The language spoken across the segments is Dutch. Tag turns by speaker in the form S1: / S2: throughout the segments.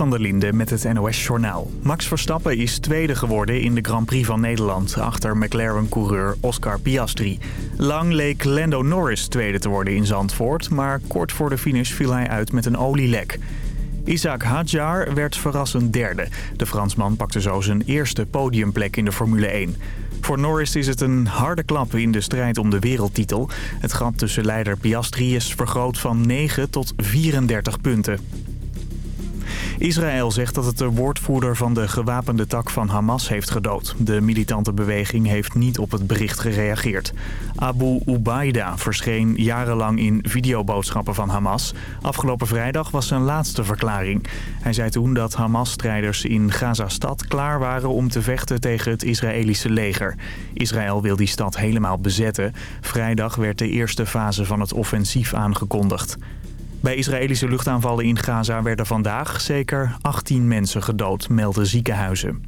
S1: Van der Linde met het NOS-journaal. Max Verstappen is tweede geworden in de Grand Prix van Nederland... achter McLaren-coureur Oscar Piastri. Lang leek Lando Norris tweede te worden in Zandvoort... maar kort voor de finish viel hij uit met een olielek. Isaac Hadjar werd verrassend derde. De Fransman pakte zo zijn eerste podiumplek in de Formule 1. Voor Norris is het een harde klap in de strijd om de wereldtitel. Het gat tussen leider Piastri is vergroot van 9 tot 34 punten. Israël zegt dat het de woordvoerder van de gewapende tak van Hamas heeft gedood. De militante beweging heeft niet op het bericht gereageerd. Abu Ubaida verscheen jarenlang in videoboodschappen van Hamas. Afgelopen vrijdag was zijn laatste verklaring. Hij zei toen dat Hamas-strijders in Gaza-stad klaar waren om te vechten tegen het Israëlische leger. Israël wil die stad helemaal bezetten. Vrijdag werd de eerste fase van het offensief aangekondigd. Bij Israëlische luchtaanvallen in Gaza werden vandaag zeker 18 mensen gedood, melden ziekenhuizen.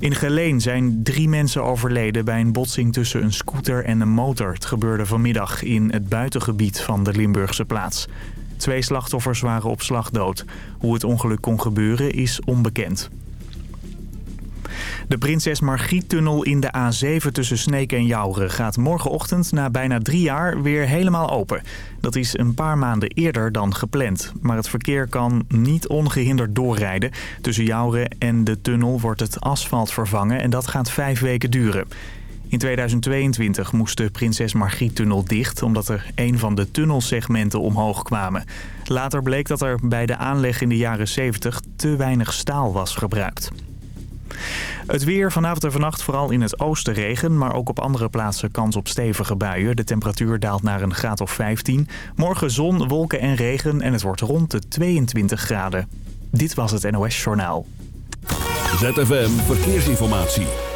S1: In Geleen zijn drie mensen overleden bij een botsing tussen een scooter en een motor. Het gebeurde vanmiddag in het buitengebiet van de Limburgse plaats. Twee slachtoffers waren op slag dood. Hoe het ongeluk kon gebeuren is onbekend. De Prinses Margriet-tunnel in de A7 tussen Sneek en Jouren gaat morgenochtend na bijna drie jaar weer helemaal open. Dat is een paar maanden eerder dan gepland. Maar het verkeer kan niet ongehinderd doorrijden. Tussen Jouren en de tunnel wordt het asfalt vervangen en dat gaat vijf weken duren. In 2022 moest de Prinses Margriet-tunnel dicht... omdat er een van de tunnelsegmenten omhoog kwamen. Later bleek dat er bij de aanleg in de jaren 70 te weinig staal was gebruikt. Het weer vanavond en vannacht vooral in het oosten regen... maar ook op andere plaatsen kans op stevige buien. De temperatuur daalt naar een graad of 15. Morgen zon, wolken en regen en het wordt rond de 22 graden. Dit was het NOS Journaal.
S2: ZFM Verkeersinformatie.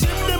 S3: Sip the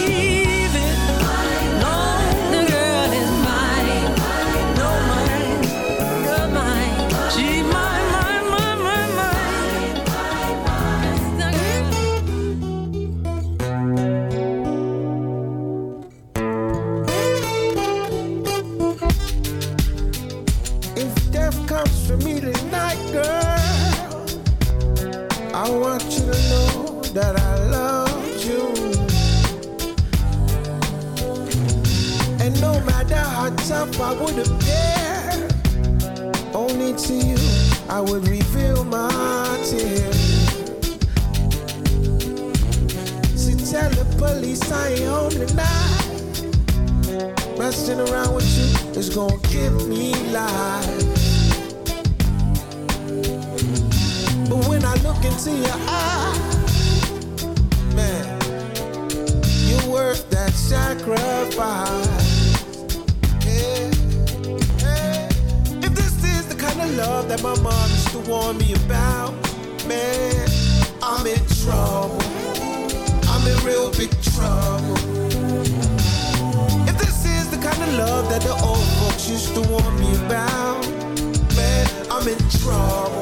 S4: look into your eye. Man, you're worth that sacrifice. Yeah. Hey. If this is the kind of love that my mom used to warn me about, man, I'm in trouble. I'm in real big trouble. If this is the kind of love that the old folks used to warn me about, man, I'm in trouble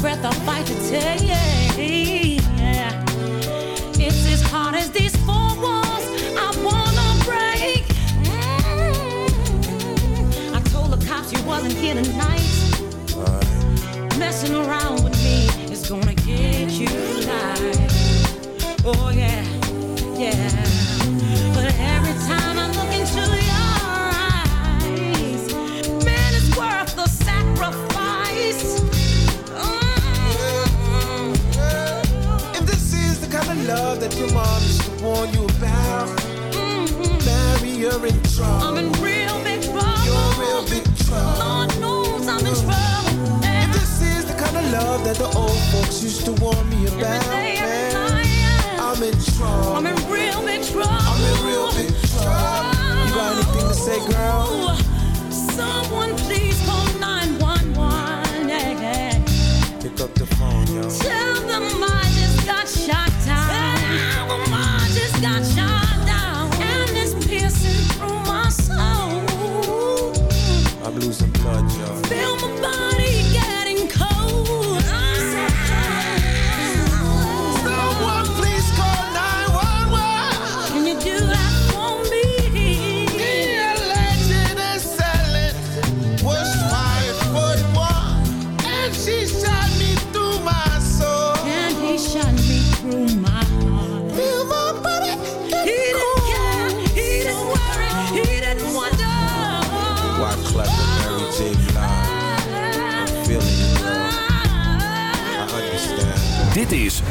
S5: breath I'll fight to take.
S4: Folks used to warn me about man. I'm in trouble.
S5: I'm in real big trouble.
S4: I'm in real big trouble. You got anything to say, girl?
S5: Someone please call 911.
S4: Pick up the phone, yo.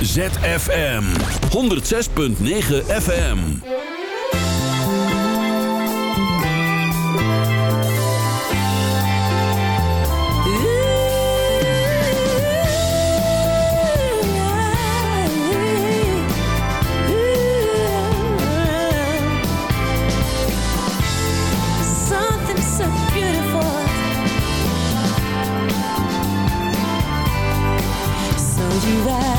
S6: ZFM 106.9 FM.
S5: you right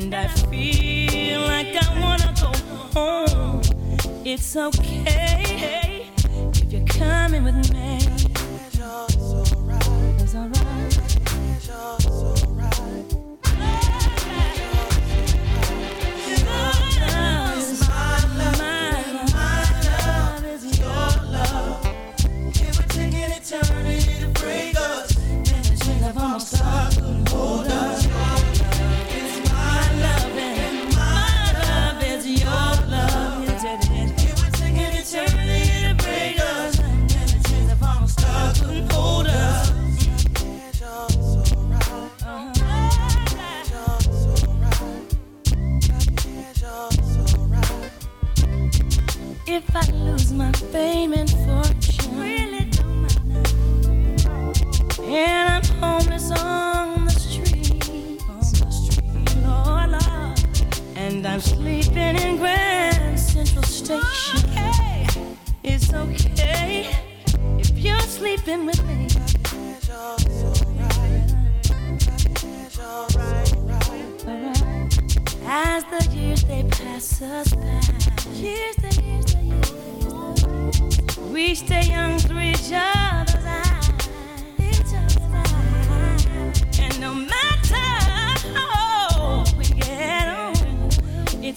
S7: and I feel like I wanna go home. It's okay if you're coming with me.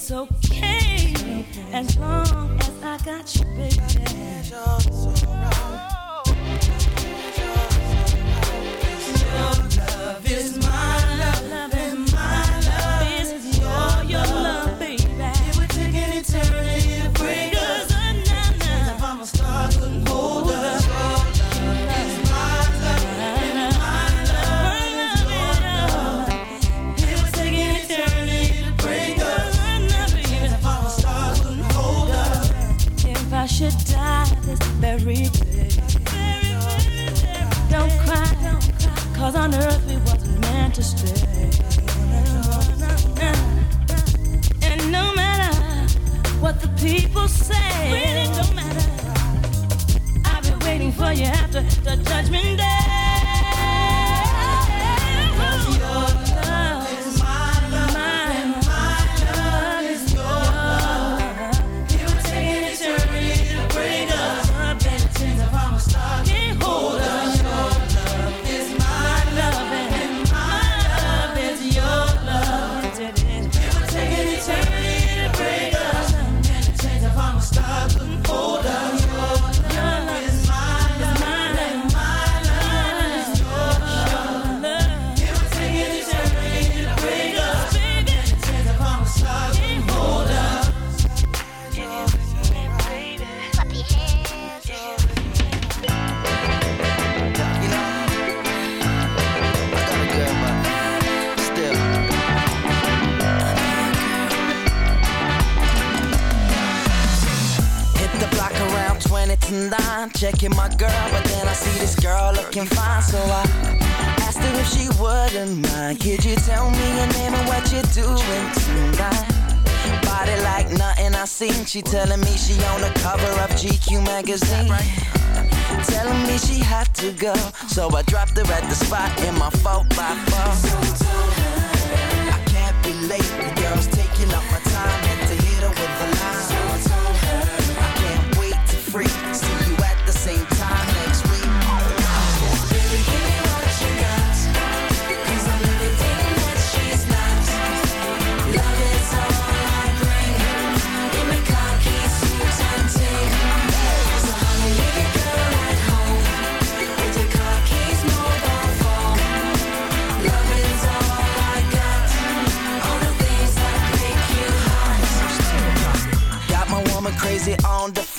S7: It's okay, okay. as long as I got you, baby. on earth we wasn't meant to stay.
S8: line checking my girl, but then I see this girl looking fine, so I asked her if she wouldn't mind. Could you tell me your name and what you're doing tonight? Body like nothing I seen. She telling me she on the cover of GQ magazine. Telling me she had to go, so I dropped her at the spot in my 4 by 4 I can't
S5: be late.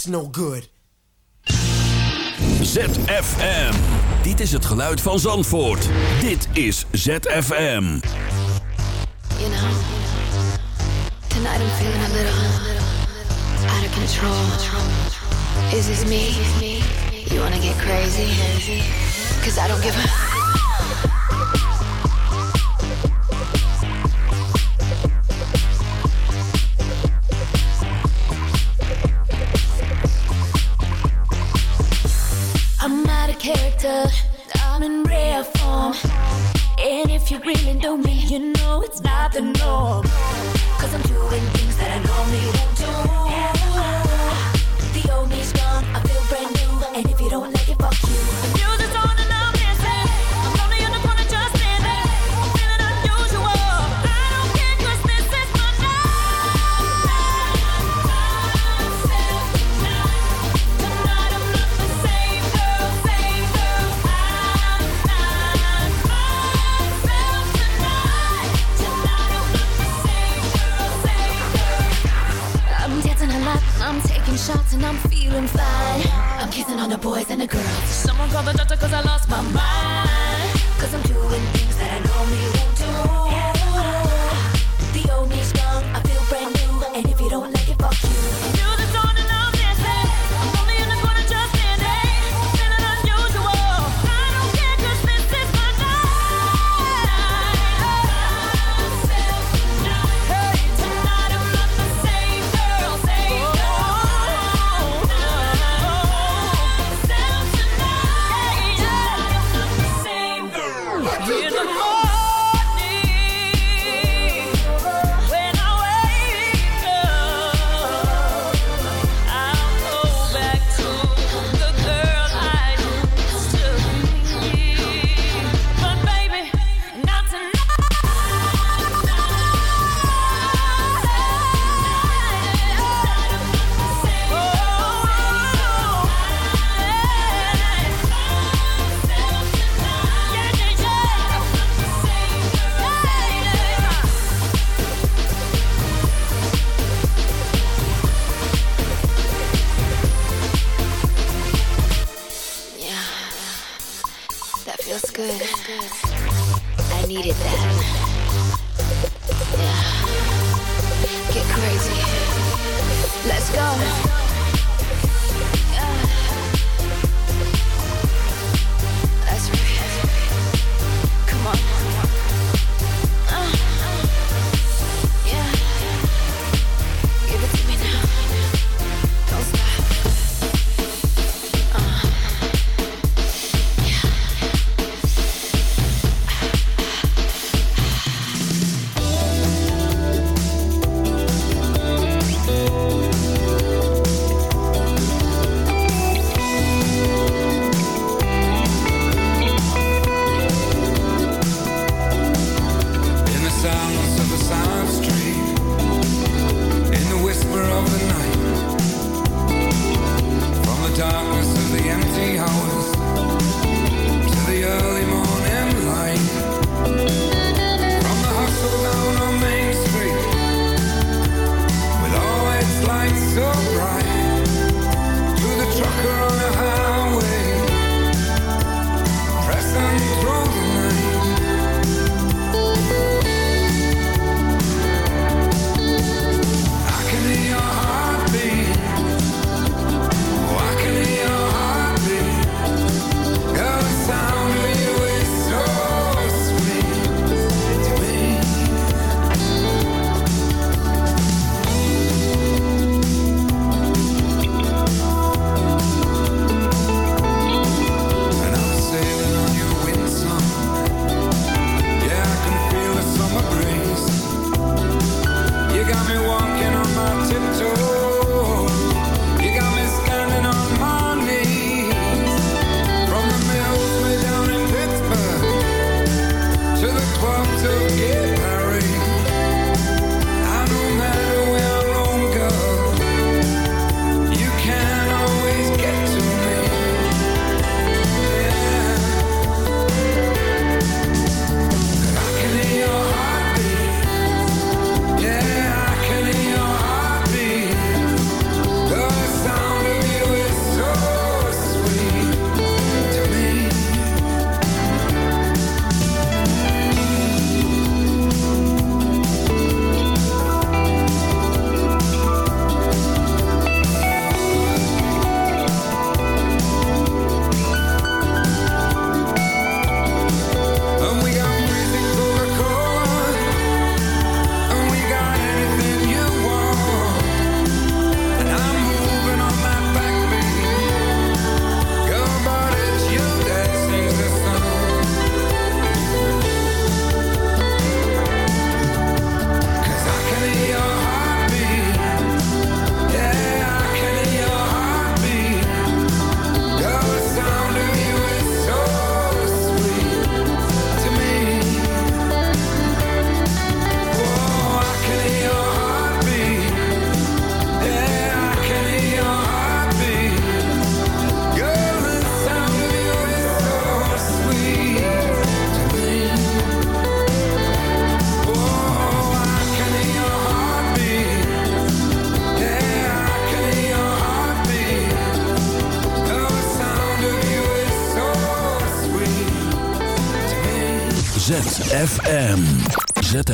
S4: that's no good.
S2: ZFM. Dit is het geluid van Zandvoort. Dit is ZFM.
S9: You know, tonight I'm feeling a little, little out of control. Is this me? You wanna get crazy? Cause I don't give a...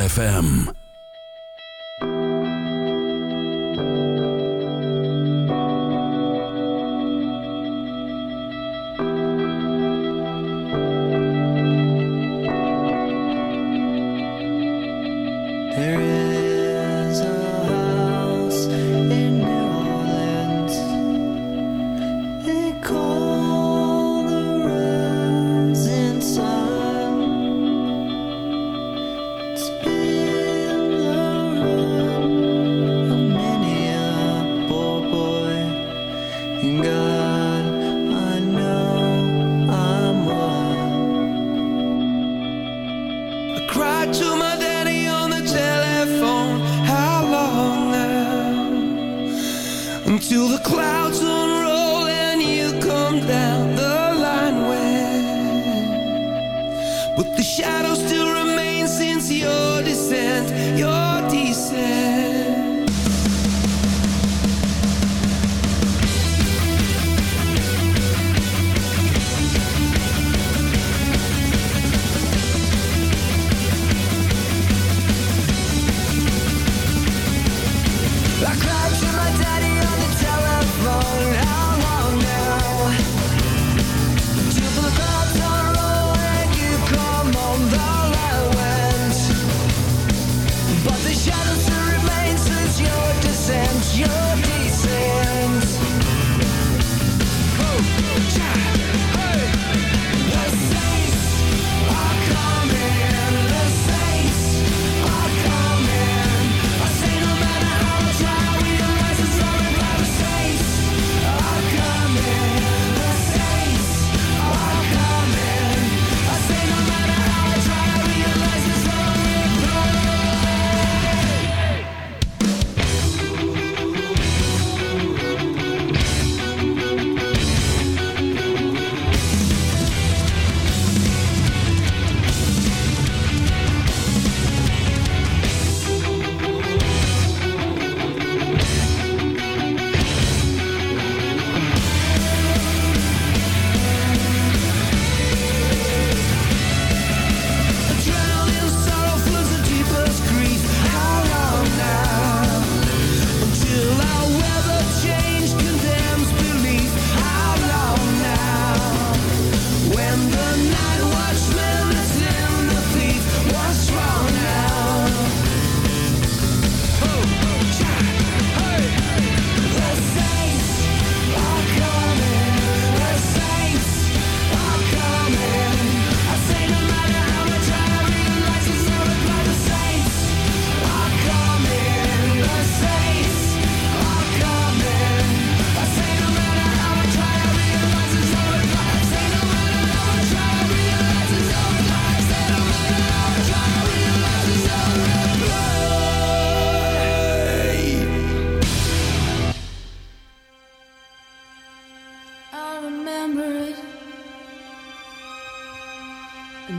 S2: FM.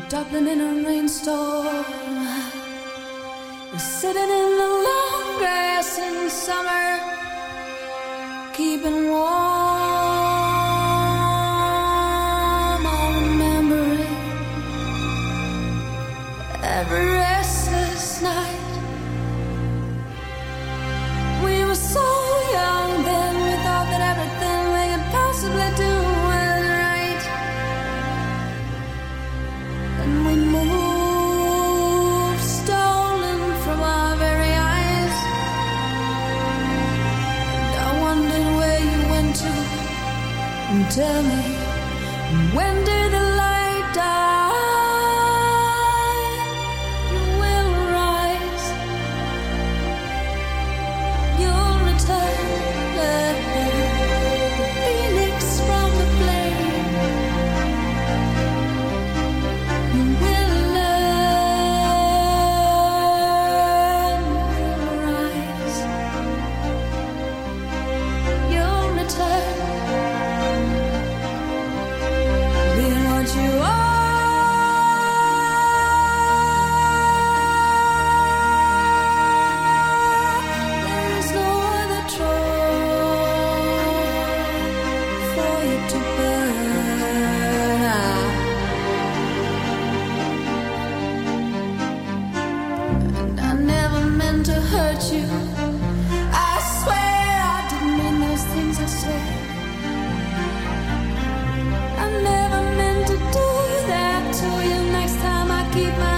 S2: Dublin in a rainstorm. Sitting in the long grass in summer, keeping warm. tell me
S7: you. Next time I keep my